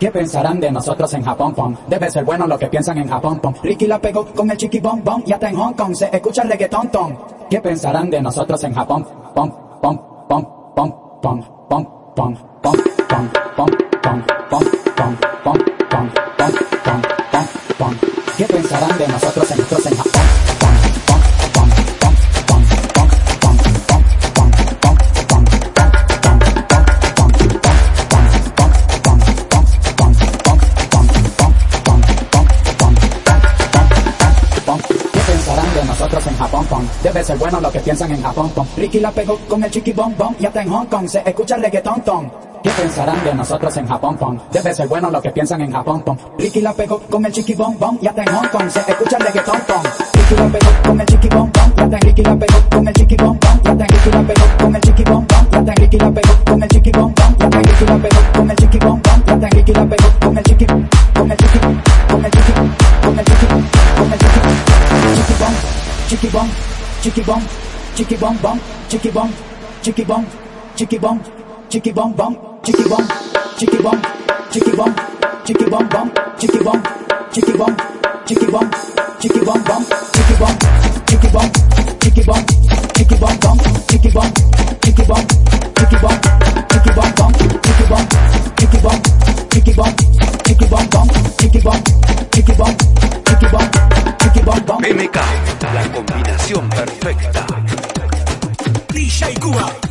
¿Qué pensarán de nosotros en Japón, pom? Debe ser bueno lo que piensan en Japón, pom. Ricky la pegó con el chiqui bom bom y hasta en Hong Kong se escucha reggaetón, tom. ¿Qué pensarán de nosotros en Japón? Pom, pom, pom, pom, pom, pom, pom, pom, pom, pom, pom, pom, pom, pom, pom, Japón, pom? Debe ser bueno lo que piensan en Japón, pom. Ricky la pegó con el chiqui bom bom y hasta en Hong Kong se escucha el reggaetón. ¿Qué pensarán de nosotros en Japón, pom? Debe ser bueno lo que piensan en Japón, pom. Ricky la pegó con el chiqui bom bom y hasta en Hong Kong se escucha el reggaetón, tom. Ricky la pegó con el chiqui bom bom y hasta en Ricky la pegó con el chiqui bom bom y hasta en Ricky la pegó con el chiqui bom bom y hasta en Ricky la pegó con el chiqui bom bom y hasta en Ricky la pegó con el chiqui bom bom y hasta en Ricky la pegó con el chiqui chicky bong, chicky bong, chicky bong bong, chicky bong, chicky bong, chicky bong, chicky bong bong, chicky bong, chicky bong, chicky bong, chicky bong bong, chicky bong, chicky bong, chicky bong, chicky bong, bong. Combinación perfecta. DJ Cuba.